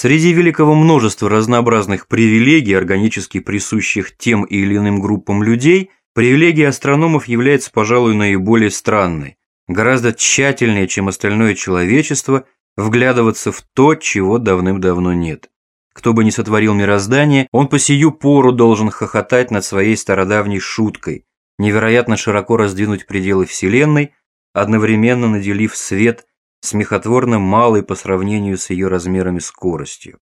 Среди великого множества разнообразных привилегий, органически присущих тем или иным группам людей, привилегия астрономов является, пожалуй, наиболее странной. Гораздо тщательнее, чем остальное человечество, вглядываться в то, чего давным-давно нет. Кто бы ни сотворил мироздание, он по сию пору должен хохотать над своей стародавней шуткой, невероятно широко раздвинуть пределы Вселенной, одновременно наделив свет смехотворно малой по сравнению с ее размерами скоростью.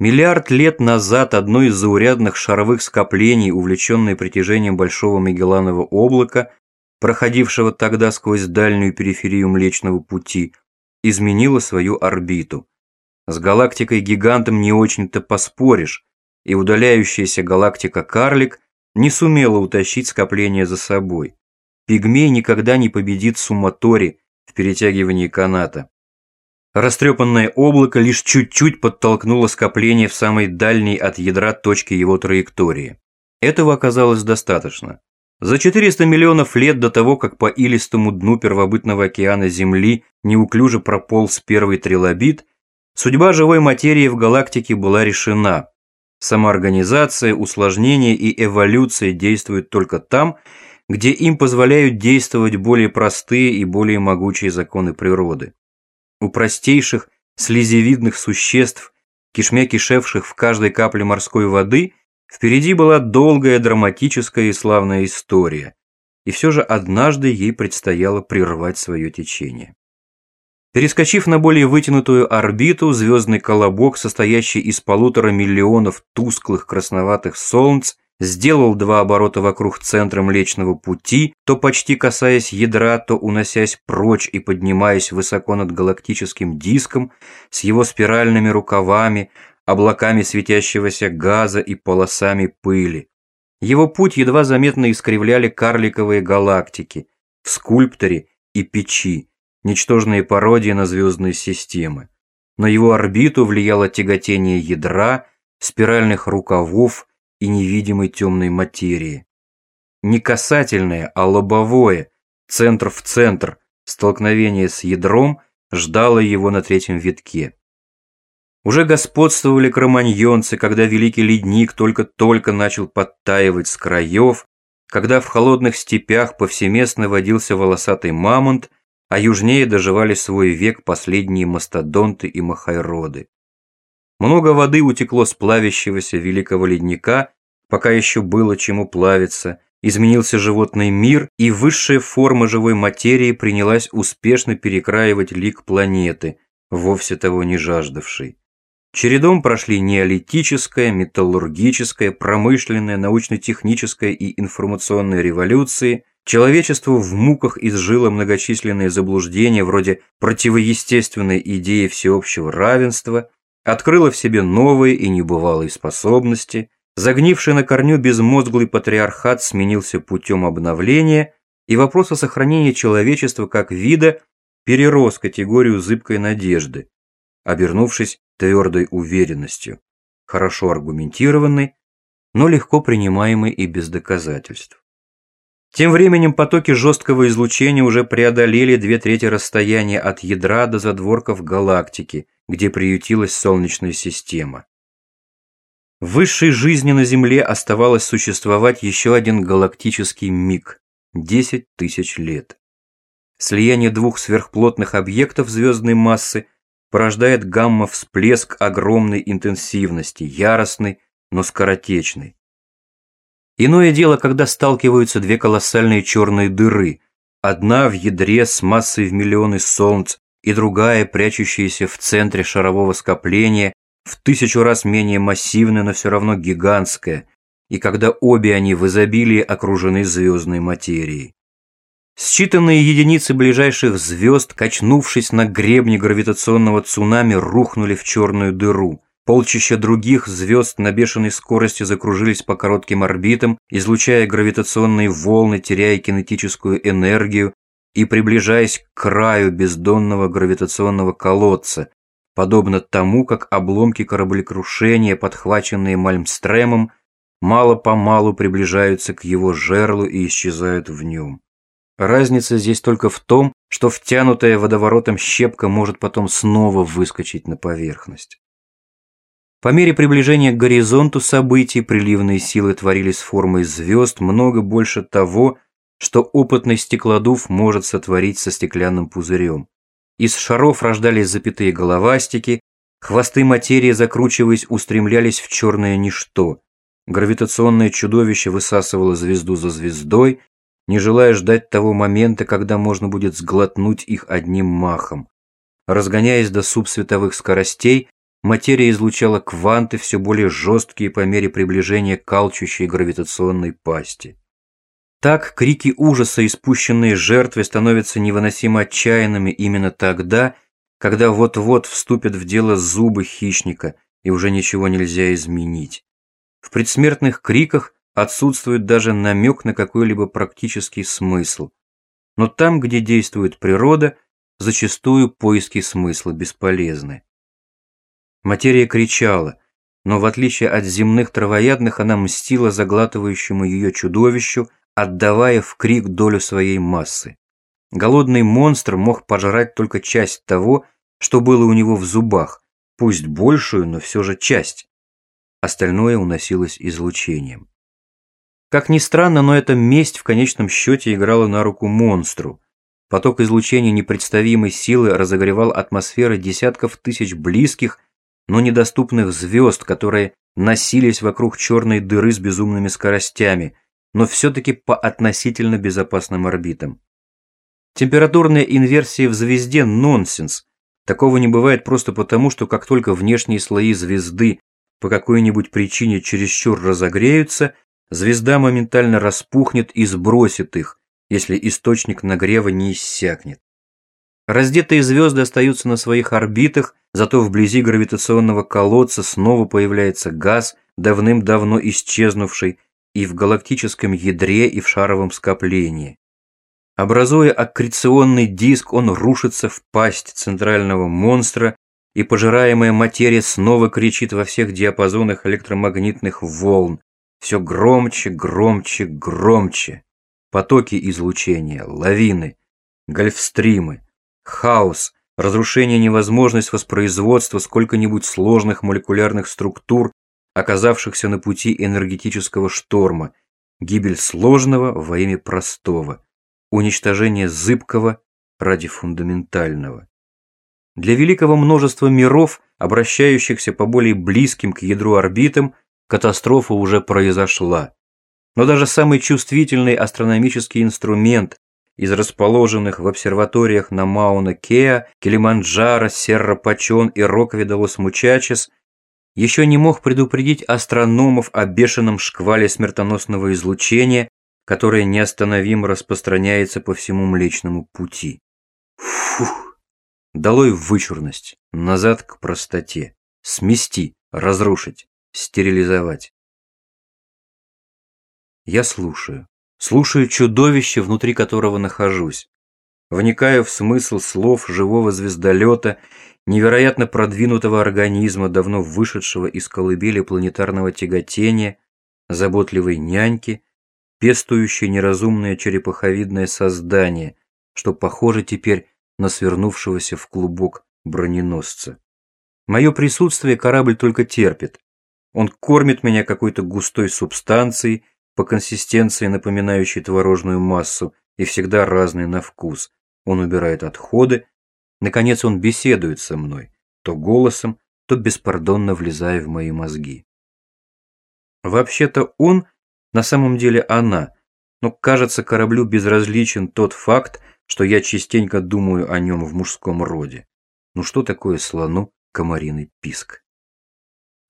Миллиард лет назад одно из заурядных шаровых скоплений, увлеченное притяжением Большого Магелланового облака, проходившего тогда сквозь дальнюю периферию Млечного Пути, изменило свою орбиту. С галактикой-гигантом не очень-то поспоришь, и удаляющаяся галактика-карлик не сумела утащить скопление за собой. Пигмей никогда не победит Суматори, в перетягивании каната. Растрепанное облако лишь чуть-чуть подтолкнуло скопление в самой дальней от ядра точке его траектории. Этого оказалось достаточно. За 400 миллионов лет до того, как по илистому дну первобытного океана Земли неуклюже прополз первый трилобит, судьба живой материи в галактике была решена. Самоорганизация, усложнение и эволюция действуют только там, где им позволяют действовать более простые и более могучие законы природы. У простейших слезевидных существ, кишмя кишевших в каждой капле морской воды, впереди была долгая драматическая и славная история, и все же однажды ей предстояло прервать свое течение. Перескочив на более вытянутую орбиту, звездный колобок, состоящий из полутора миллионов тусклых красноватых солнц, сделал два оборота вокруг центра Млечного Пути, то почти касаясь ядра, то уносясь прочь и поднимаясь высоко над галактическим диском с его спиральными рукавами, облаками светящегося газа и полосами пыли. Его путь едва заметно искривляли карликовые галактики в скульпторе и печи, ничтожные пародии на звездные системы. На его орбиту влияло тяготение ядра, спиральных рукавов, и невидимой темной материи. Не касательное, а лобовое, центр в центр, столкновение с ядром ждало его на третьем витке. Уже господствовали кроманьонцы, когда великий ледник только-только начал подтаивать с краев, когда в холодных степях повсеместно водился волосатый мамонт, а южнее доживали свой век последние мастодонты и махайроды. Много воды утекло с плавящегося великого ледника, пока еще было чему плавиться, изменился животный мир, и высшая форма живой материи принялась успешно перекраивать лик планеты, вовсе того не жаждавшей. Чередом прошли неолитическая, металлургическая, промышленная, научно-техническая и информационная революции, человечество в муках изжило многочисленные заблуждения вроде противоестественной идеи всеобщего равенства – открыла в себе новые и небывалые способности, загнивший на корню безмозглый патриархат сменился путем обновления, и вопрос о сохранении человечества как вида перерос категорию зыбкой надежды, обернувшись твердой уверенностью, хорошо аргументированной, но легко принимаемой и без доказательств. Тем временем потоки жесткого излучения уже преодолели две трети расстояния от ядра до задворков галактики, где приютилась Солнечная система. Высшей жизни на Земле оставалось существовать еще один галактический миг – 10 тысяч лет. Слияние двух сверхплотных объектов звездной массы порождает гамма-всплеск огромной интенсивности, яростный, но скоротечный. Иное дело, когда сталкиваются две колоссальные черные дыры, одна в ядре с массой в миллионы солнц и другая, прячущаяся в центре шарового скопления, в тысячу раз менее массивная, но все равно гигантская, и когда обе они в изобилии окружены звездной материей. Считанные единицы ближайших звезд, качнувшись на гребне гравитационного цунами, рухнули в черную дыру – Полчища других звезд на бешеной скорости закружились по коротким орбитам, излучая гравитационные волны, теряя кинетическую энергию и приближаясь к краю бездонного гравитационного колодца, подобно тому, как обломки кораблекрушения, подхваченные Мальмстремом, мало-помалу приближаются к его жерлу и исчезают в нем. Разница здесь только в том, что втянутая водоворотом щепка может потом снова выскочить на поверхность. По мере приближения к горизонту событий приливные силы творились формой звезд много больше того, что опытный стеклодув может сотворить со стеклянным пузырем. Из шаров рождались запятые головастики, хвосты материи, закручиваясь, устремлялись в черное ничто. Гравитационное чудовище высасывало звезду за звездой, не желая ждать того момента, когда можно будет сглотнуть их одним махом. Разгоняясь до субсветовых скоростей, материя излучала кванты, все более жесткие по мере приближения к алчущей гравитационной пасти. Так крики ужаса, испущенные жертвой, становятся невыносимо отчаянными именно тогда, когда вот-вот вступят в дело зубы хищника, и уже ничего нельзя изменить. В предсмертных криках отсутствует даже намек на какой-либо практический смысл. Но там, где действует природа, зачастую поиски смысла бесполезны. Материя кричала, но в отличие от земных травоядных она мстила заглатывающему ее чудовищу, отдавая в крик долю своей массы. Голодный монстр мог пожрать только часть того, что было у него в зубах, пусть большую, но все же часть. Остальное уносилось излучением. Как ни странно, но эта месть в конечном счете играла на руку монстру. Поток излучения непредставимой силы разогревал атмосферы десятков тысяч близких, но недоступных звезд, которые носились вокруг черной дыры с безумными скоростями, но все-таки по относительно безопасным орбитам. Температурная инверсия в звезде – нонсенс. Такого не бывает просто потому, что как только внешние слои звезды по какой-нибудь причине чересчур разогреются, звезда моментально распухнет и сбросит их, если источник нагрева не иссякнет. Раздетые звезды остаются на своих орбитах, зато вблизи гравитационного колодца снова появляется газ, давным-давно исчезнувший и в галактическом ядре, и в шаровом скоплении. Образуя аккреционный диск, он рушится в пасть центрального монстра, и пожираемая материя снова кричит во всех диапазонах электромагнитных волн, все громче, громче, громче. Потоки излучения, лавины, гольфстримы, хаос, разрушение невозможность воспроизводства сколько-нибудь сложных молекулярных структур, оказавшихся на пути энергетического шторма, гибель сложного во имя простого, уничтожение зыбкого ради фундаментального. Для великого множества миров, обращающихся по более близким к ядру орбитам, катастрофа уже произошла. Но даже самый чувствительный астрономический инструмент из расположенных в обсерваториях на Мауна-Кеа, Килиманджаро, Серра-Пачон и Роквидалос-Мучачес еще не мог предупредить астрономов о бешеном шквале смертоносного излучения, которое неостановимо распространяется по всему Млечному Пути. Фух! Долой вычурность, назад к простоте, смести, разрушить стерилизовать. Я слушаю. Слушаю чудовище, внутри которого нахожусь. Вникаю в смысл слов живого звездолета, невероятно продвинутого организма, давно вышедшего из колыбели планетарного тяготения, заботливой няньки, пестующей неразумное черепаховидное создание, что похоже теперь на свернувшегося в клубок броненосца. Мое присутствие корабль только терпит. Он кормит меня какой-то густой субстанцией, по консистенции напоминающей творожную массу и всегда разной на вкус. Он убирает отходы. Наконец он беседует со мной, то голосом, то беспардонно влезая в мои мозги. Вообще-то он, на самом деле она, но кажется кораблю безразличен тот факт, что я частенько думаю о нем в мужском роде. Ну что такое слону комариный писк?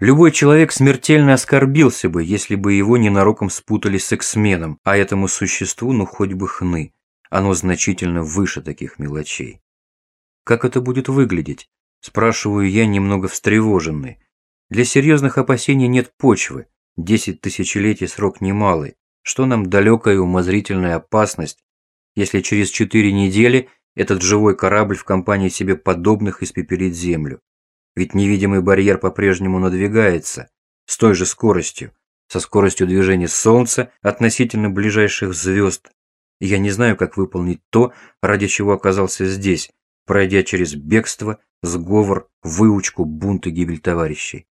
Любой человек смертельно оскорбился бы, если бы его ненароком спутали с эксменом, а этому существу ну хоть бы хны. Оно значительно выше таких мелочей. Как это будет выглядеть? Спрашиваю я, немного встревоженный. Для серьезных опасений нет почвы. Десять тысячелетий срок немалый. Что нам далекая умозрительная опасность, если через четыре недели этот живой корабль в компании себе подобных испепелит Землю? Ведь невидимый барьер по-прежнему надвигается с той же скоростью, со скоростью движения Солнца относительно ближайших звезд. я не знаю, как выполнить то, ради чего оказался здесь, пройдя через бегство, сговор, выучку, бунт и гибель товарищей.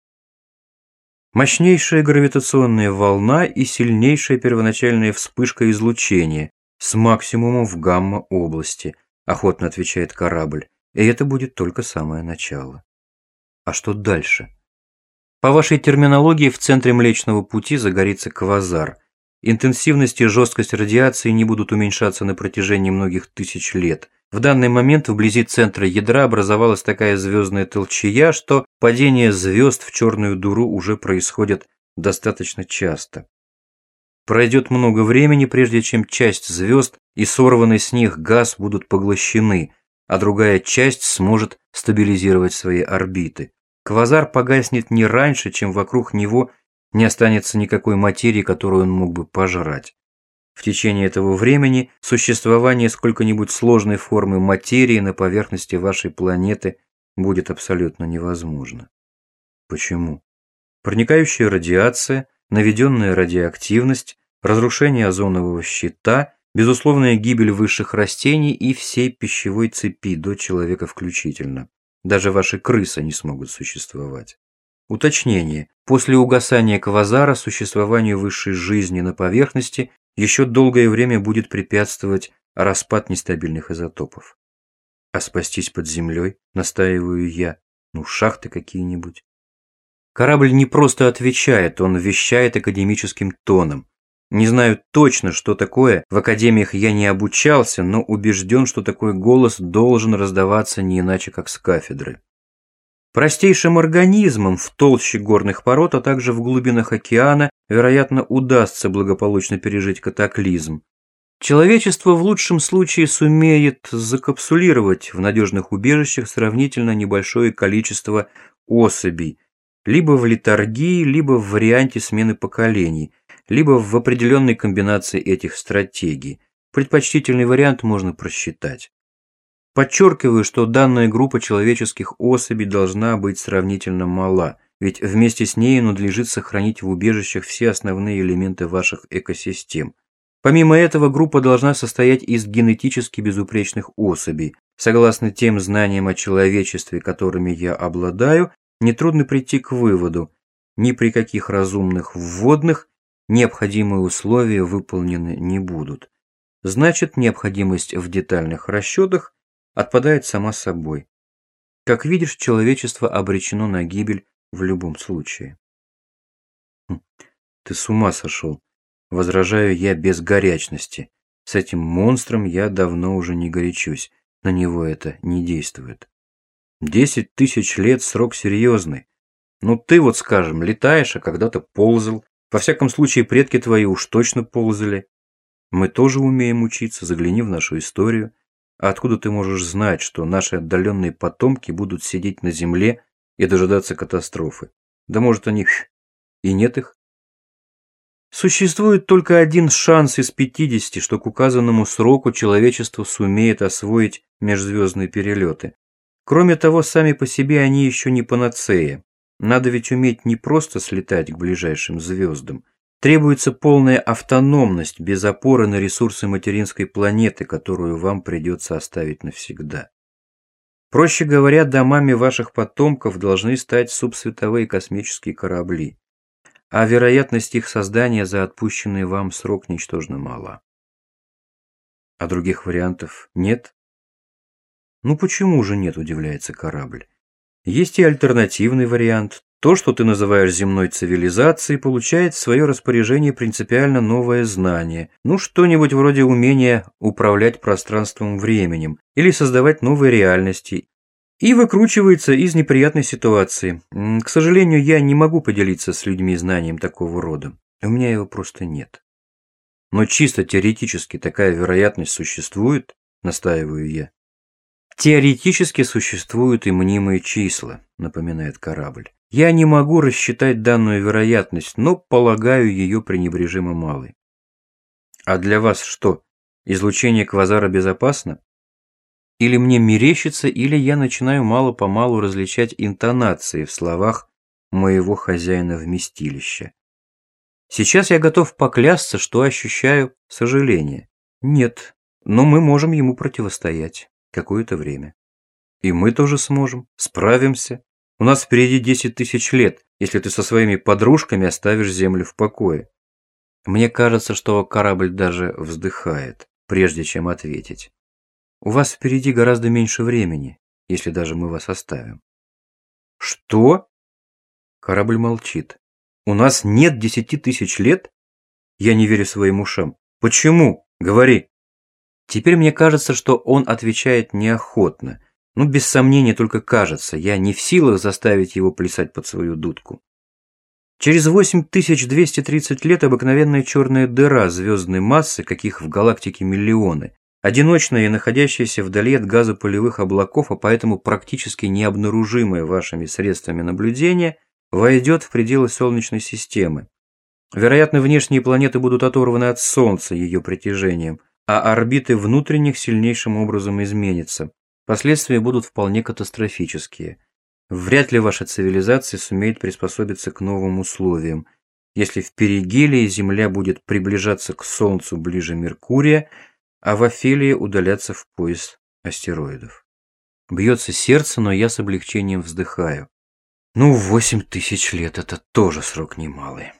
Мощнейшая гравитационная волна и сильнейшая первоначальная вспышка излучения с максимумом в гамма-области, охотно отвечает корабль, и это будет только самое начало. А что дальше? По вашей терминологии в центре Млечного Пути загорится квазар. Интенсивность и жесткость радиации не будут уменьшаться на протяжении многих тысяч лет. В данный момент вблизи центра ядра образовалась такая звездная толчья, что падение звезд в черную дуру уже происходит достаточно часто. Пройдет много времени, прежде чем часть звезд и сорванный с них газ будут поглощены, а другая часть сможет стабилизировать свои орбиты. Квазар погаснет не раньше, чем вокруг него не останется никакой материи, которую он мог бы пожрать. В течение этого времени существование сколько-нибудь сложной формы материи на поверхности вашей планеты будет абсолютно невозможно. Почему? Проникающая радиация, наведенная радиоактивность, разрушение озонового щита, безусловная гибель высших растений и всей пищевой цепи до человека включительно. Даже ваши крысы не смогут существовать. Уточнение. После угасания квазара существованию высшей жизни на поверхности еще долгое время будет препятствовать распад нестабильных изотопов. А спастись под землей, настаиваю я, ну шахты какие-нибудь. Корабль не просто отвечает, он вещает академическим тоном. Не знаю точно, что такое, в академиях я не обучался, но убежден, что такой голос должен раздаваться не иначе, как с кафедры. Простейшим организмам в толще горных пород, а также в глубинах океана, вероятно, удастся благополучно пережить катаклизм. Человечество в лучшем случае сумеет закапсулировать в надежных убежищах сравнительно небольшое количество особей, либо в литургии, либо в варианте смены поколений – либо в определенной комбинации этих стратегий. Предпочтительный вариант можно просчитать. Подчеркиваю, что данная группа человеческих особей должна быть сравнительно мала, ведь вместе с ней надлежит сохранить в убежищах все основные элементы ваших экосистем. Помимо этого, группа должна состоять из генетически безупречных особей. Согласно тем знаниям о человечестве, которыми я обладаю, нетрудно прийти к выводу, ни при каких разумных вводных необходимые условия выполнены не будут. Значит, необходимость в детальных расчетах отпадает сама собой. Как видишь, человечество обречено на гибель в любом случае. Хм, ты с ума сошел. Возражаю я без горячности. С этим монстром я давно уже не горячусь. На него это не действует. Десять тысяч лет срок серьезный. Ну ты вот, скажем, летаешь, а когда-то ползал, во всяком случае, предки твои уж точно ползали. Мы тоже умеем учиться, загляни в нашу историю. А откуда ты можешь знать, что наши отдаленные потомки будут сидеть на земле и дожидаться катастрофы? Да может они и нет их? Существует только один шанс из 50, что к указанному сроку человечество сумеет освоить межзвездные перелеты. Кроме того, сами по себе они еще не панацея. Надо ведь уметь не просто слетать к ближайшим звездам. Требуется полная автономность без опоры на ресурсы материнской планеты, которую вам придется оставить навсегда. Проще говоря, домами ваших потомков должны стать субсветовые космические корабли, а вероятность их создания за отпущенный вам срок ничтожно мала. А других вариантов нет? Ну почему же нет, удивляется корабль. Есть и альтернативный вариант. То, что ты называешь земной цивилизацией, получает в свое распоряжение принципиально новое знание. Ну, что-нибудь вроде умения управлять пространством-временем или создавать новые реальности. И выкручивается из неприятной ситуации. К сожалению, я не могу поделиться с людьми знанием такого рода. У меня его просто нет. Но чисто теоретически такая вероятность существует, настаиваю я. Теоретически существуют и мнимые числа, напоминает корабль. Я не могу рассчитать данную вероятность, но полагаю ее пренебрежимо малой. А для вас что, излучение квазара безопасно? Или мне мерещится, или я начинаю мало-помалу различать интонации в словах моего хозяина вместилища. Сейчас я готов поклясться, что ощущаю сожаление. Нет, но мы можем ему противостоять какое-то время. И мы тоже сможем, справимся. У нас впереди 10 тысяч лет, если ты со своими подружками оставишь Землю в покое. Мне кажется, что корабль даже вздыхает, прежде чем ответить. У вас впереди гораздо меньше времени, если даже мы вас оставим. Что? Корабль молчит. У нас нет десяти тысяч лет? Я не верю своим ушам. Почему? Говори. Теперь мне кажется, что он отвечает неохотно. Ну, без сомнения, только кажется. Я не в силах заставить его плясать под свою дудку. Через 8230 лет обыкновенная черная дыра звездной массы, каких в галактике миллионы, одиночная и находящаяся вдали от газопылевых облаков, а поэтому практически необнаружимая вашими средствами наблюдения, войдет в пределы Солнечной системы. Вероятно, внешние планеты будут оторваны от Солнца ее притяжением, а орбиты внутренних сильнейшим образом изменятся. Последствия будут вполне катастрофические. Вряд ли ваша цивилизация сумеет приспособиться к новым условиям. Если в Перигелии Земля будет приближаться к Солнцу ближе Меркурия, а в Офелии удаляться в пояс астероидов. Бьется сердце, но я с облегчением вздыхаю. Ну, восемь тысяч лет – это тоже срок немалый.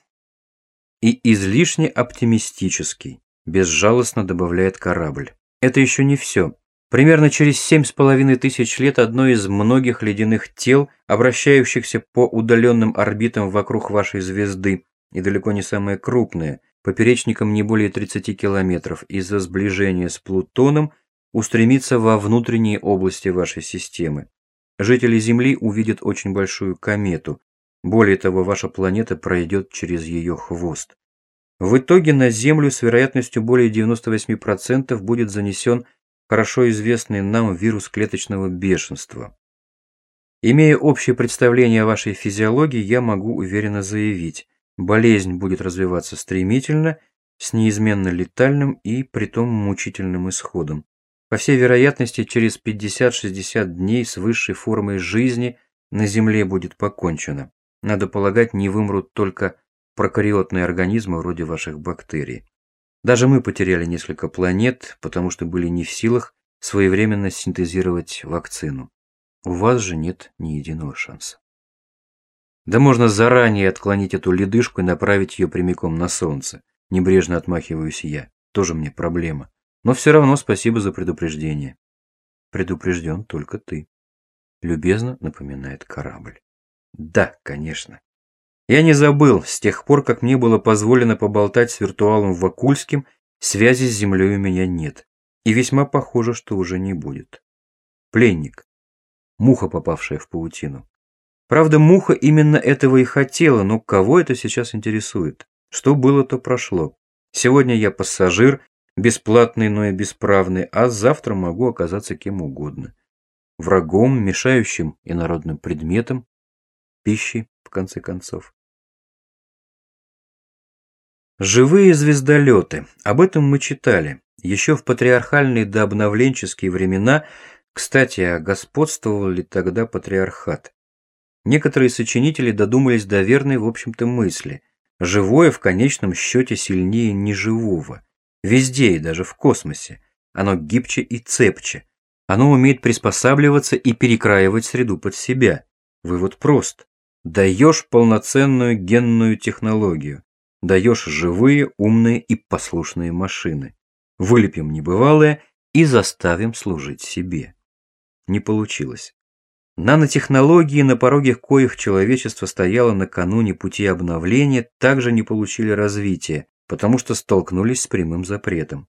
И излишне оптимистический, безжалостно добавляет корабль. Это еще не все. Примерно через семь с половиной тысяч лет одно из многих ледяных тел, обращающихся по удаленным орбитам вокруг вашей звезды, и далеко не самое крупное, поперечником не более 30 километров из-за сближения с Плутоном, устремится во внутренние области вашей системы. Жители Земли увидят очень большую комету. Более того, ваша планета пройдет через ее хвост. В итоге на Землю с вероятностью более 98% будет занесен хорошо известный нам вирус клеточного бешенства. Имея общее представление о вашей физиологии, я могу уверенно заявить, болезнь будет развиваться стремительно, с неизменно летальным и притом мучительным исходом. По всей вероятности, через 50-60 дней с высшей формой жизни на Земле будет покончено. Надо полагать, не вымрут только прокариотные организмы вроде ваших бактерий. Даже мы потеряли несколько планет, потому что были не в силах своевременно синтезировать вакцину. У вас же нет ни единого шанса. Да можно заранее отклонить эту ледышку и направить ее прямиком на солнце. Небрежно отмахиваюсь я. Тоже мне проблема. Но все равно спасибо за предупреждение. Предупрежден только ты. Любезно напоминает корабль. Да, конечно. Я не забыл, с тех пор, как мне было позволено поболтать с виртуалом Вакульским, связи с Землей у меня нет. И весьма похоже, что уже не будет. Пленник. Муха, попавшая в паутину. Правда, муха именно этого и хотела, но кого это сейчас интересует? Что было, то прошло. Сегодня я пассажир, бесплатный, но и бесправный, а завтра могу оказаться кем угодно. Врагом, мешающим инородным предметом, пищей, конце концов. Живые звездолеты. Об этом мы читали. Еще в патриархальные дообновленческие времена, кстати, а господствовал ли тогда патриархат? Некоторые сочинители додумались до верной, в общем-то, мысли. Живое в конечном счете сильнее неживого. Везде и даже в космосе. Оно гибче и цепче. Оно умеет приспосабливаться и перекраивать среду под себя. Вывод прост. Даешь полноценную генную технологию. Даешь живые, умные и послушные машины. Вылепим небывалое и заставим служить себе. Не получилось. Нанотехнологии, на пороге коих человечество стояло накануне пути обновления, также не получили развития, потому что столкнулись с прямым запретом.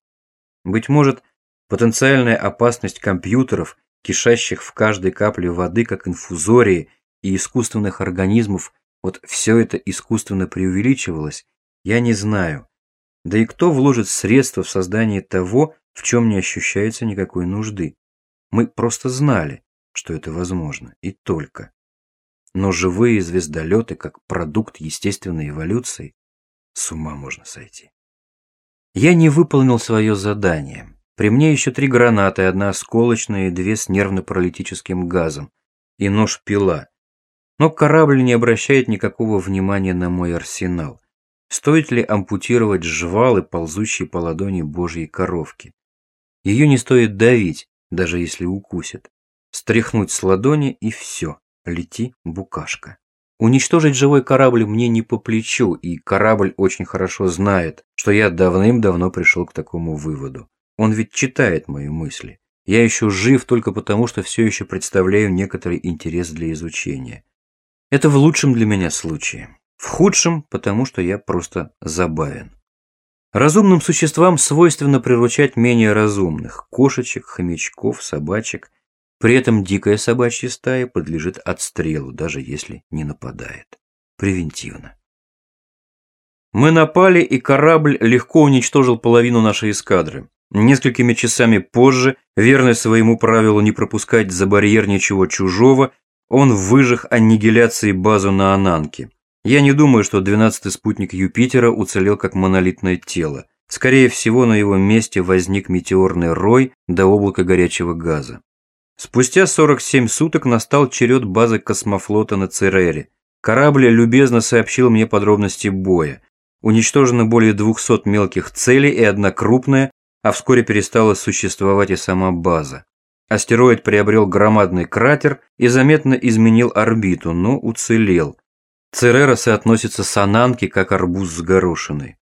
Быть может, потенциальная опасность компьютеров, кишащих в каждой капле воды, как инфузории, и искусственных организмов, вот все это искусственно преувеличивалось, я не знаю. Да и кто вложит средства в создание того, в чем не ощущается никакой нужды? Мы просто знали, что это возможно, и только. Но живые звездолеты, как продукт естественной эволюции, с ума можно сойти. Я не выполнил свое задание. При мне еще три гранаты, одна осколочная и две с нервно-паралитическим газом, и нож-пила. Но корабль не обращает никакого внимания на мой арсенал. Стоит ли ампутировать жвалы, ползущие по ладони божьей коровки? Ее не стоит давить, даже если укусит. Стряхнуть с ладони и все, лети, букашка. Уничтожить живой корабль мне не по плечу, и корабль очень хорошо знает, что я давным-давно пришел к такому выводу. Он ведь читает мои мысли. Я еще жив только потому, что все еще представляю некоторый интерес для изучения. Это в лучшем для меня случае. В худшем, потому что я просто забавен. Разумным существам свойственно приручать менее разумных – кошечек, хомячков, собачек. При этом дикая собачья стая подлежит отстрелу, даже если не нападает. Превентивно. Мы напали, и корабль легко уничтожил половину нашей эскадры. Несколькими часами позже, верный своему правилу не пропускать за барьер ничего чужого, он выжег аннигиляцией базу на Ананке. Я не думаю, что 12-й спутник Юпитера уцелел как монолитное тело. Скорее всего, на его месте возник метеорный рой до облака горячего газа. Спустя 47 суток настал черед базы космофлота на Церере. Корабль любезно сообщил мне подробности боя. Уничтожено более 200 мелких целей и одна крупная, а вскоре перестала существовать и сама база. Астероид приобрел громадный кратер и заметно изменил орбиту, но уцелел – Церера соотносится с Ананки, как арбуз с горошиной.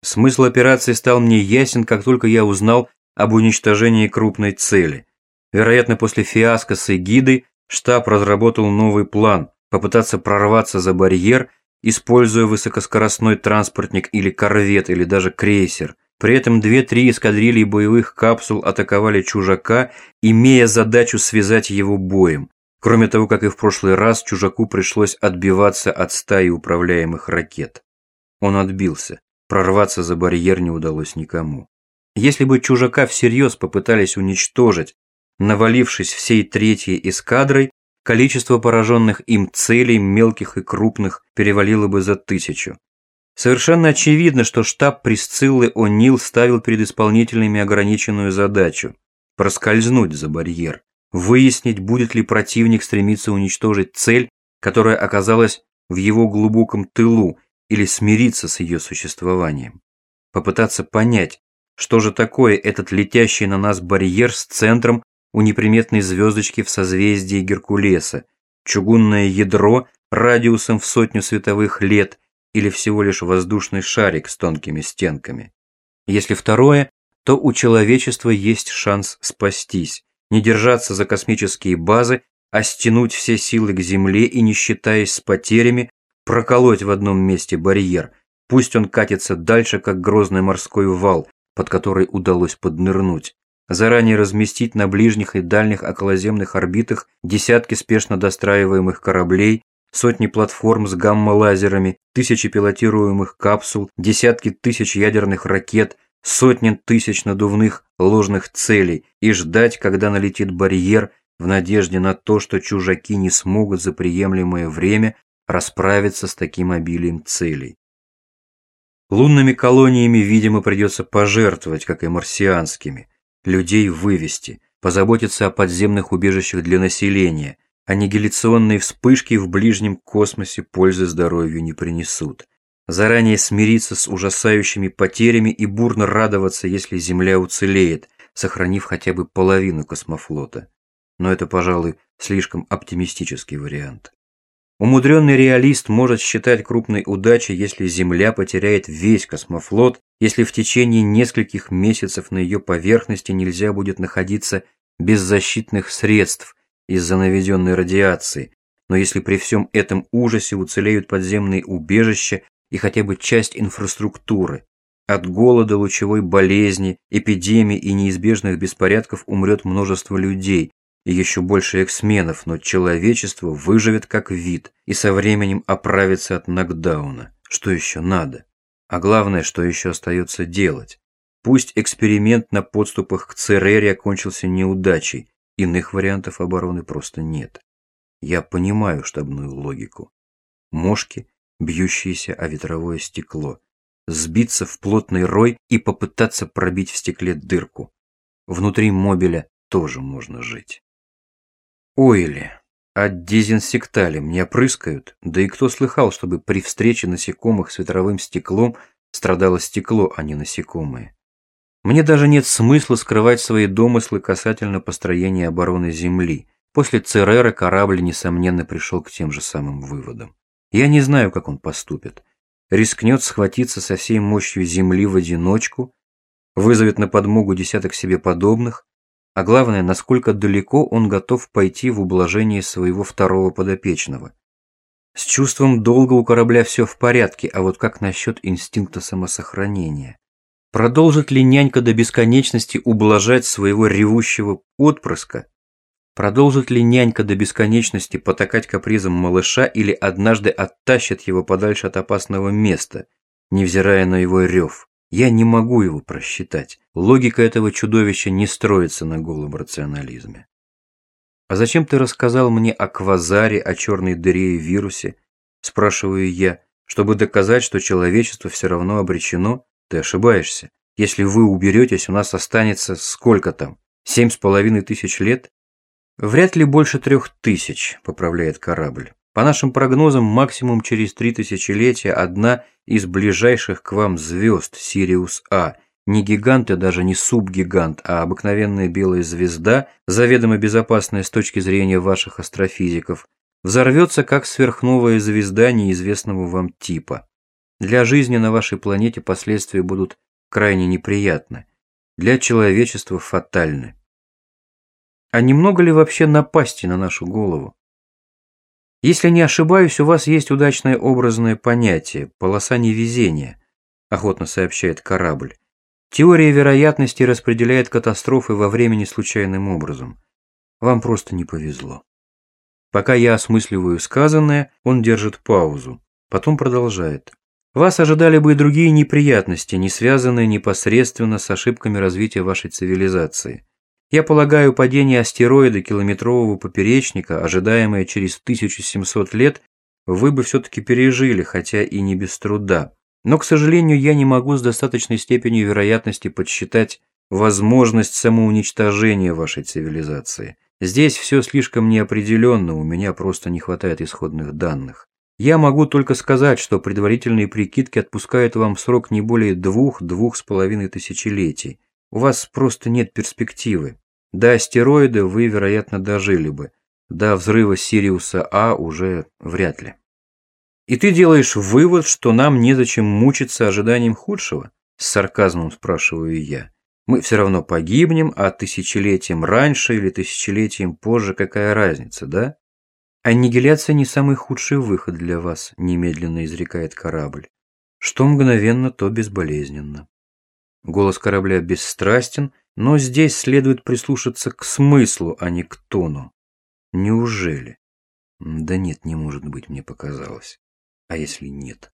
Смысл операции стал мне ясен, как только я узнал об уничтожении крупной цели. Вероятно, после фиаско с эгидой штаб разработал новый план – попытаться прорваться за барьер, используя высокоскоростной транспортник или корвет, или даже крейсер. При этом две-три эскадрильи боевых капсул атаковали чужака, имея задачу связать его боем. Кроме того, как и в прошлый раз, чужаку пришлось отбиваться от стаи управляемых ракет. Он отбился. Прорваться за барьер не удалось никому. Если бы чужака всерьез попытались уничтожить, навалившись всей третьей эскадрой, количество пораженных им целей, мелких и крупных, перевалило бы за тысячу. Совершенно очевидно, что штаб Присциллы О'Нил ставил перед исполнителями ограниченную задачу – проскользнуть за барьер выяснить, будет ли противник стремиться уничтожить цель, которая оказалась в его глубоком тылу, или смириться с ее существованием. Попытаться понять, что же такое этот летящий на нас барьер с центром у неприметной звездочки в созвездии Геркулеса, чугунное ядро радиусом в сотню световых лет или всего лишь воздушный шарик с тонкими стенками. Если второе, то у человечества есть шанс спастись, не держаться за космические базы, а стянуть все силы к Земле и, не считаясь с потерями, проколоть в одном месте барьер, пусть он катится дальше, как грозный морской вал, под который удалось поднырнуть. Заранее разместить на ближних и дальних околоземных орбитах десятки спешно достраиваемых кораблей, сотни платформ с гамма-лазерами, тысячи пилотируемых капсул, десятки тысяч ядерных ракет – сотни тысяч надувных ложных целей и ждать, когда налетит барьер, в надежде на то, что чужаки не смогут за приемлемое время расправиться с таким обилием целей. Лунными колониями, видимо, придется пожертвовать, как и марсианскими, людей вывести, позаботиться о подземных убежищах для населения, аннигиляционные вспышки в ближнем космосе пользы здоровью не принесут заранее смириться с ужасающими потерями и бурно радоваться, если Земля уцелеет, сохранив хотя бы половину космофлота. Но это, пожалуй, слишком оптимистический вариант. Умудренный реалист может считать крупной удачей, если Земля потеряет весь космофлот, если в течение нескольких месяцев на ее поверхности нельзя будет находиться без защитных средств из-за наведенной радиации, но если при всем этом ужасе уцелеют подземные убежища и хотя бы часть инфраструктуры. От голода, лучевой болезни, эпидемий и неизбежных беспорядков умрет множество людей и еще больше эксменов, но человечество выживет как вид и со временем оправится от нокдауна. Что еще надо? А главное, что еще остается делать? Пусть эксперимент на подступах к Церере окончился неудачей, иных вариантов обороны просто нет. Я понимаю штабную логику. Мошки бьющиеся о ветровое стекло, сбиться в плотный рой и попытаться пробить в стекле дырку. Внутри мобиля тоже можно жить. Ойли. А дезинсекталем не опрыскают? Да и кто слыхал, чтобы при встрече насекомых с ветровым стеклом страдало стекло, а не насекомые? Мне даже нет смысла скрывать свои домыслы касательно построения обороны Земли. После Церера корабль, несомненно, пришел к тем же самым выводам. Я не знаю, как он поступит. Рискнет схватиться со всей мощью Земли в одиночку, вызовет на подмогу десяток себе подобных, а главное, насколько далеко он готов пойти в ублажение своего второго подопечного. С чувством долга у корабля все в порядке, а вот как насчет инстинкта самосохранения? Продолжит ли нянька до бесконечности ублажать своего ревущего отпрыска? Продолжит ли нянька до бесконечности потакать капризом малыша или однажды оттащит его подальше от опасного места, невзирая на его рев? Я не могу его просчитать. Логика этого чудовища не строится на голом рационализме. «А зачем ты рассказал мне о квазаре, о черной дыре и вирусе?» Спрашиваю я, чтобы доказать, что человечество все равно обречено? Ты ошибаешься. Если вы уберетесь, у нас останется сколько там? Семь с половиной тысяч лет? Вряд ли больше трех тысяч, поправляет корабль. По нашим прогнозам, максимум через три тысячелетия одна из ближайших к вам звезд, Сириус А, не гигант и даже не субгигант, а обыкновенная белая звезда, заведомо безопасная с точки зрения ваших астрофизиков, взорвется как сверхновая звезда неизвестного вам типа. Для жизни на вашей планете последствия будут крайне неприятны, для человечества фатальны. А немного ли вообще напасти на нашу голову? Если не ошибаюсь, у вас есть удачное образное понятие – полоса невезения, охотно сообщает корабль. Теория вероятности распределяет катастрофы во времени случайным образом. Вам просто не повезло. Пока я осмысливаю сказанное, он держит паузу. Потом продолжает. Вас ожидали бы и другие неприятности, не связанные непосредственно с ошибками развития вашей цивилизации. Я полагаю, падение астероида километрового поперечника, ожидаемое через 1700 лет, вы бы все-таки пережили, хотя и не без труда. Но, к сожалению, я не могу с достаточной степенью вероятности подсчитать возможность самоуничтожения вашей цивилизации. Здесь все слишком неопределенно, у меня просто не хватает исходных данных. Я могу только сказать, что предварительные прикидки отпускают вам срок не более двух-двух с половиной тысячелетий. У вас просто нет перспективы. До астероида вы, вероятно, дожили бы. До взрыва Сириуса А уже вряд ли. И ты делаешь вывод, что нам незачем мучиться ожиданием худшего? С сарказмом спрашиваю я. Мы все равно погибнем, а тысячелетием раньше или тысячелетием позже какая разница, да? Аннигиляция не самый худший выход для вас, немедленно изрекает корабль. Что мгновенно, то безболезненно. Голос корабля бесстрастен, но здесь следует прислушаться к смыслу, а не к тону. Неужели? Да нет, не может быть, мне показалось. А если нет?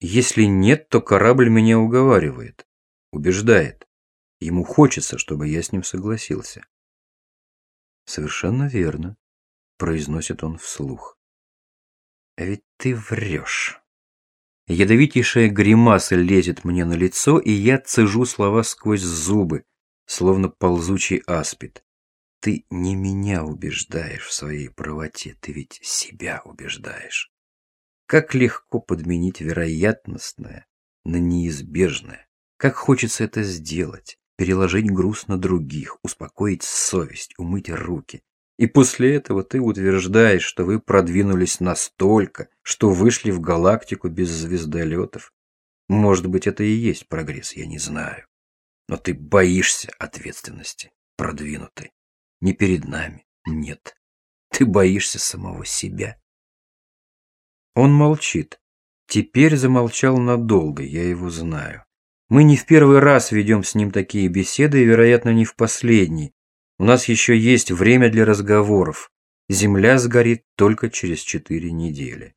Если нет, то корабль меня уговаривает, убеждает. Ему хочется, чтобы я с ним согласился. Совершенно верно, произносит он вслух. А ведь ты врешь. Ядовитейшая гримаса лезет мне на лицо, и я цежу слова сквозь зубы, словно ползучий аспид. Ты не меня убеждаешь в своей правоте, ты ведь себя убеждаешь. Как легко подменить вероятностное на неизбежное. Как хочется это сделать, переложить груз на других, успокоить совесть, умыть руки, и после этого ты утверждаешь, что вы продвинулись настолько, что вышли в галактику без звездолетов. Может быть, это и есть прогресс, я не знаю. Но ты боишься ответственности, продвинутой. Не перед нами, нет. Ты боишься самого себя. Он молчит. Теперь замолчал надолго, я его знаю. Мы не в первый раз ведем с ним такие беседы, и, вероятно, не в последний, у нас еще есть время для разговоров. Земля сгорит только через четыре недели.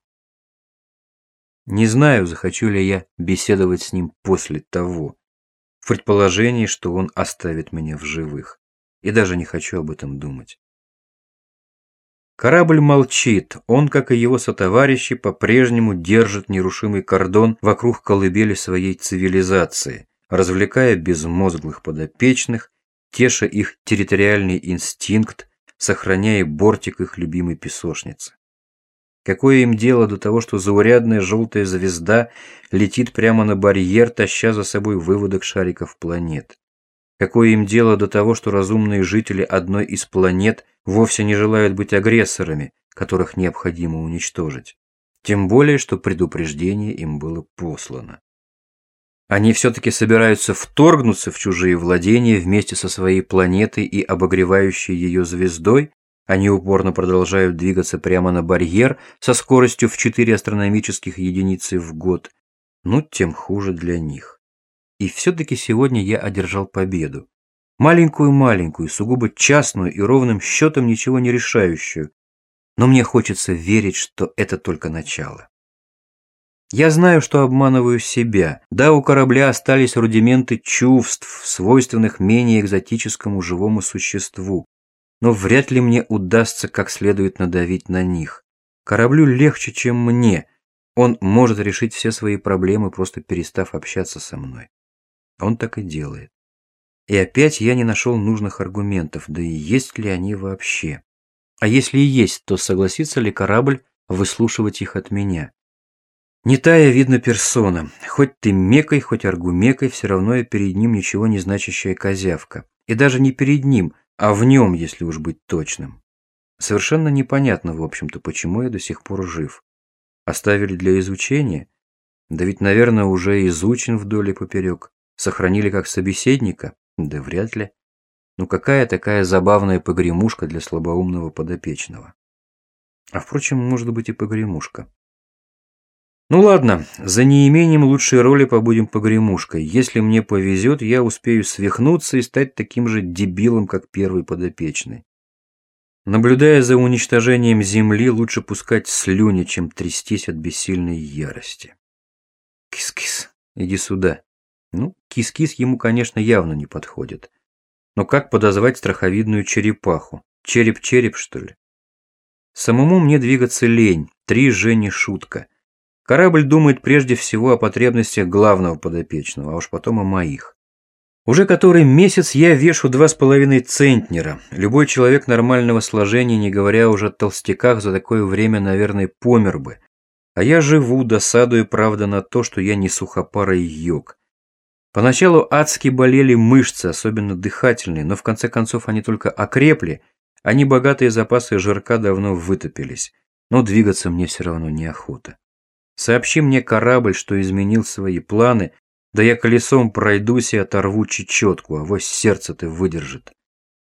Не знаю, захочу ли я беседовать с ним после того, в предположении, что он оставит меня в живых. И даже не хочу об этом думать. Корабль молчит, он, как и его сотоварищи, по-прежнему держит нерушимый кордон вокруг колыбели своей цивилизации, развлекая безмозглых подопечных теша их территориальный инстинкт, сохраняя бортик их любимой песочницы. Какое им дело до того, что заурядная желтая звезда летит прямо на барьер, таща за собой выводок шариков планет? Какое им дело до того, что разумные жители одной из планет вовсе не желают быть агрессорами, которых необходимо уничтожить? Тем более, что предупреждение им было послано. Они все-таки собираются вторгнуться в чужие владения вместе со своей планетой и обогревающей ее звездой, они упорно продолжают двигаться прямо на барьер со скоростью в 4 астрономических единицы в год. Ну, тем хуже для них. И все-таки сегодня я одержал победу. Маленькую-маленькую, сугубо частную и ровным счетом ничего не решающую. Но мне хочется верить, что это только начало. Я знаю, что обманываю себя. Да, у корабля остались рудименты чувств, свойственных менее экзотическому живому существу но вряд ли мне удастся как следует надавить на них. Кораблю легче, чем мне. Он может решить все свои проблемы, просто перестав общаться со мной. Он так и делает. И опять я не нашел нужных аргументов, да и есть ли они вообще. А если и есть, то согласится ли корабль выслушивать их от меня? Не тая, видно, персона. Хоть ты мекой, хоть аргумекой, все равно я перед ним ничего не значащая козявка. И даже не перед ним, а в нем, если уж быть точным. Совершенно непонятно, в общем-то, почему я до сих пор жив. Оставили для изучения? Да ведь, наверное, уже изучен вдоль и поперек. Сохранили как собеседника? Да вряд ли. Ну какая такая забавная погремушка для слабоумного подопечного? А впрочем, может быть и погремушка. Ну ладно, за неимением лучшей роли побудем погремушкой. Если мне повезет, я успею свихнуться и стать таким же дебилом, как первый подопечный. Наблюдая за уничтожением Земли, лучше пускать слюни, чем трястись от бессильной ярости. Кис-кис, иди сюда. Ну, кис-кис ему, конечно, явно не подходит. Но как подозвать страховидную черепаху? Череп-череп, что ли? Самому мне двигаться лень, три же не шутка. Корабль думает прежде всего о потребностях главного подопечного, а уж потом о моих. Уже который месяц я вешу два с половиной центнера. Любой человек нормального сложения, не говоря уже о толстяках, за такое время, наверное, помер бы. А я живу, досадуя, правда, на то, что я не сухопарый йог. Поначалу адски болели мышцы, особенно дыхательные, но в конце концов они только окрепли, а небогатые запасы жирка давно вытопились. Но двигаться мне все равно неохота. Сообщи мне корабль, что изменил свои планы, да я колесом пройдусь и оторву чечетку, а вось сердце ты выдержит.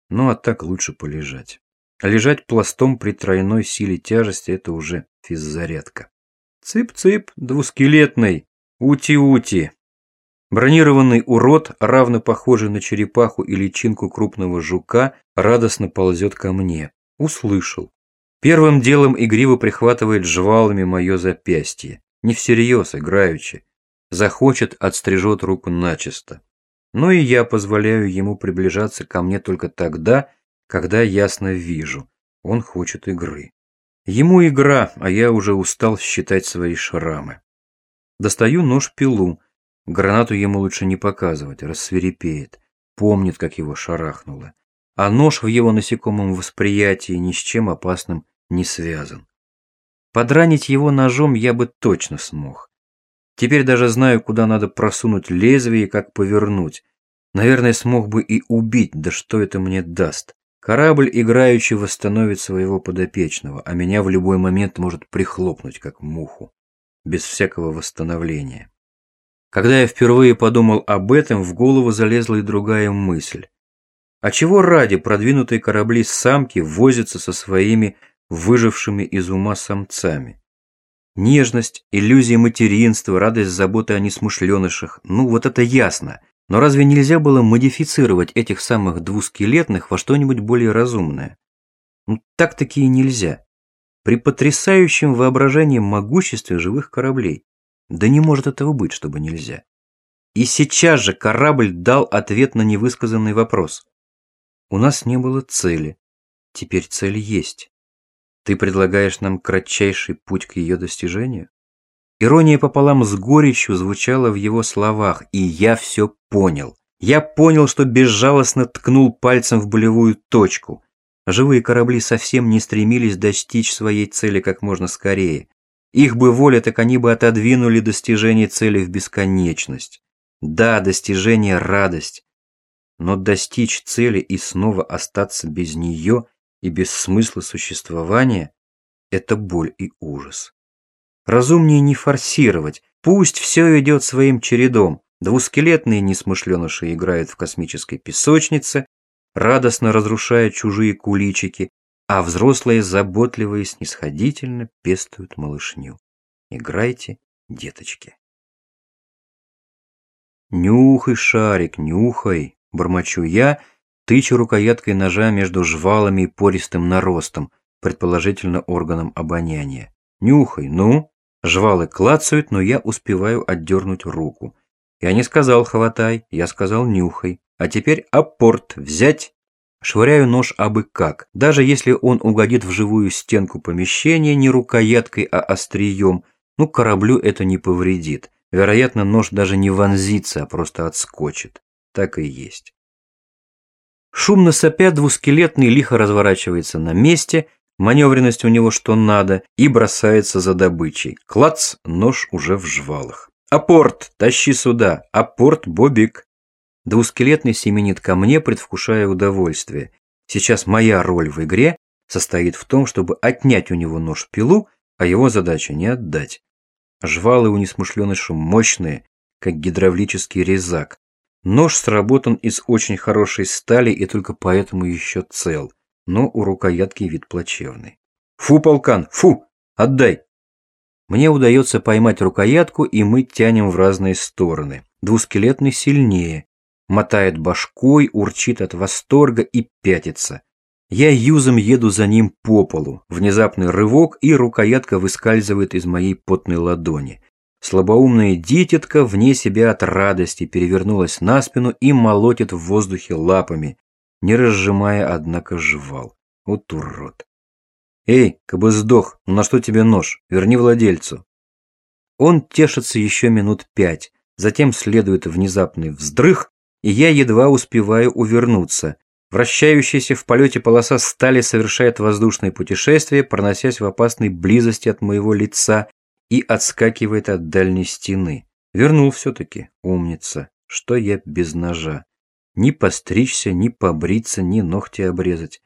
Ну а так лучше полежать. Лежать пластом при тройной силе тяжести – это уже физзарядка. Цып-цып, двускелетный, ути-ути. Бронированный урод, равно похожий на черепаху и личинку крупного жука, радостно ползет ко мне. Услышал. Первым делом игриво прихватывает жвалами мое запястье. Не всерьез, играючи. Захочет, отстрижет руку начисто. Но и я позволяю ему приближаться ко мне только тогда, когда ясно вижу. Он хочет игры. Ему игра, а я уже устал считать свои шрамы. Достаю нож-пилу. Гранату ему лучше не показывать, рассверепеет. Помнит, как его шарахнуло. А нож в его насекомом восприятии ни с чем опасным не связан. Подранить его ножом я бы точно смог. Теперь даже знаю, куда надо просунуть лезвие и как повернуть. Наверное, смог бы и убить, да что это мне даст. Корабль играючи восстановит своего подопечного, а меня в любой момент может прихлопнуть, как муху. Без всякого восстановления. Когда я впервые подумал об этом, в голову залезла и другая мысль. А чего ради продвинутые корабли самки возятся со своими выжившими из ума самцами. Нежность, иллюзия материнства, радость заботы о несмышленышах – ну вот это ясно. Но разве нельзя было модифицировать этих самых двускелетных во что-нибудь более разумное? Ну так-таки и нельзя. При потрясающем воображении могуществе живых кораблей. Да не может этого быть, чтобы нельзя. И сейчас же корабль дал ответ на невысказанный вопрос. У нас не было цели. Теперь цель есть. Ты предлагаешь нам кратчайший путь к ее достижению? Ирония пополам с горечью звучала в его словах, и я все понял. Я понял, что безжалостно ткнул пальцем в болевую точку. Живые корабли совсем не стремились достичь своей цели как можно скорее. Их бы воля, так они бы отодвинули достижение цели в бесконечность. Да, достижение – радость. Но достичь цели и снова остаться без нее и без смысла существования – это боль и ужас. Разумнее не форсировать, пусть все идет своим чередом. Двускелетные несмышленыши играют в космической песочнице, радостно разрушая чужие куличики, а взрослые заботливо и снисходительно пестуют малышню. Играйте, деточки. «Нюхай, шарик, нюхай!» – бормочу я, тычу рукояткой ножа между жвалами и пористым наростом, предположительно органом обоняния. «Нюхай, ну!» Жвалы клацают, но я успеваю отдернуть руку. Я не сказал «хватай», я сказал «нюхай». А теперь апорт взять. Швыряю нож абы как. Даже если он угодит в живую стенку помещения не рукояткой, а острием, ну кораблю это не повредит. Вероятно, нож даже не вонзится, а просто отскочит. Так и есть. Шумно сопя, двускелетный лихо разворачивается на месте, маневренность у него что надо, и бросается за добычей. Клац, нож уже в жвалах. «Апорт! Тащи сюда! Апорт, Бобик!» Двускелетный семенит ко мне, предвкушая удовольствие. Сейчас моя роль в игре состоит в том, чтобы отнять у него нож-пилу, а его задача не отдать. Жвалы у несмышленыша мощные, как гидравлический резак. Нож сработан из очень хорошей стали и только поэтому еще цел, но у рукоятки вид плачевный. «Фу, полкан, фу! Отдай!» Мне удается поймать рукоятку, и мы тянем в разные стороны. Двускелетный сильнее, мотает башкой, урчит от восторга и пятится. Я юзом еду за ним по полу. Внезапный рывок, и рукоятка выскальзывает из моей потной ладони. Слабоумная дитятка вне себя от радости перевернулась на спину и молотит в воздухе лапами, не разжимая, однако, жевал. Вот урод. «Эй, кабы сдох, ну на что тебе нож? Верни владельцу». Он тешится еще минут пять, затем следует внезапный вздрых, и я едва успеваю увернуться. Вращающаяся в полете полоса стали совершает воздушное путешествие, проносясь в опасной близости от моего лица и отскакивает от дальней стены. Вернул все-таки, умница, что я без ножа. Ни постричься, ни побриться, ни ногти обрезать.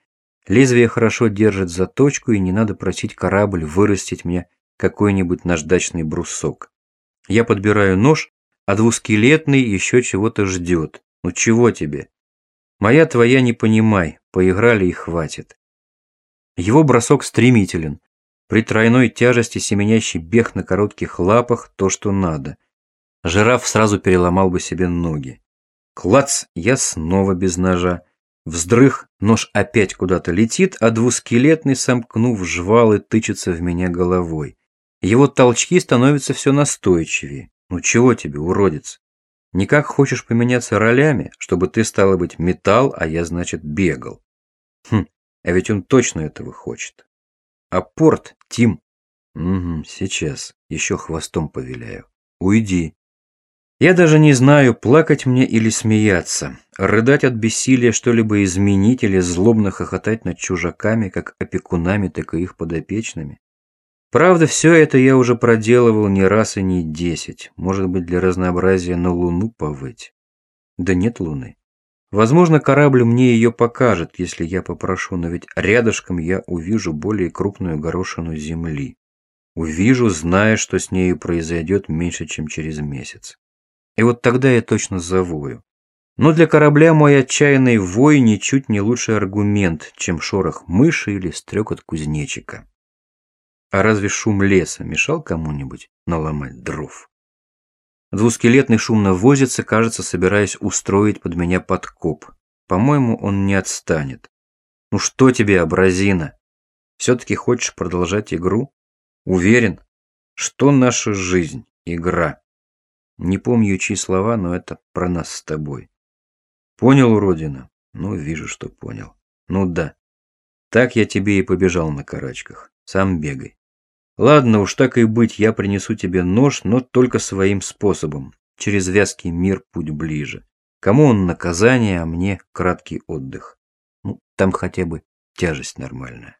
Лезвие хорошо держит заточку, и не надо просить корабль вырастить мне какой-нибудь наждачный брусок. Я подбираю нож, а двускелетный еще чего-то ждет. Ну чего тебе? Моя твоя не понимай, поиграли и хватит. Его бросок стремителен. При тройной тяжести семенящий бег на коротких лапах то, что надо. Жираф сразу переломал бы себе ноги. Клац, я снова без ножа. Вздрых, нож опять куда-то летит, а двускелетный, сомкнув жвалы, тычется в меня головой. Его толчки становятся все настойчивее. Ну чего тебе, уродец? Никак хочешь поменяться ролями, чтобы ты, стала быть, металл, а я, значит, бегал. Хм, а ведь он точно этого хочет. А порт, Тим? Угу, сейчас. Еще хвостом повеляю. Уйди. Я даже не знаю, плакать мне или смеяться, рыдать от бессилия что-либо изменить или злобно хохотать над чужаками, как опекунами, так и их подопечными. Правда, все это я уже проделывал не раз и не десять. Может быть, для разнообразия на Луну повыть. Да нет Луны. Возможно, корабль мне ее покажет, если я попрошу, но ведь рядышком я увижу более крупную горошину Земли. Увижу, зная, что с нею произойдет меньше, чем через месяц. И вот тогда я точно завою. Но для корабля мой отчаянный вой ничуть не лучший аргумент, чем шорох мыши или стрекот кузнечика. А разве шум леса мешал кому-нибудь наломать дров? Двускелетный шумно возится, кажется, собираясь устроить под меня подкоп. По-моему, он не отстанет. Ну что тебе, абразина? Все-таки хочешь продолжать игру? Уверен, что наша жизнь – игра. Не помню чьи слова, но это про нас с тобой. Понял, уродина? Ну, вижу, что понял. Ну да. Так я тебе и побежал на карачках. Сам бегай. Ладно уж, так и быть, я принесу тебе нож, но только своим способом. Через вязкий мир путь ближе. Кому он наказание, а мне краткий отдых. Ну, там хотя бы тяжесть нормальная.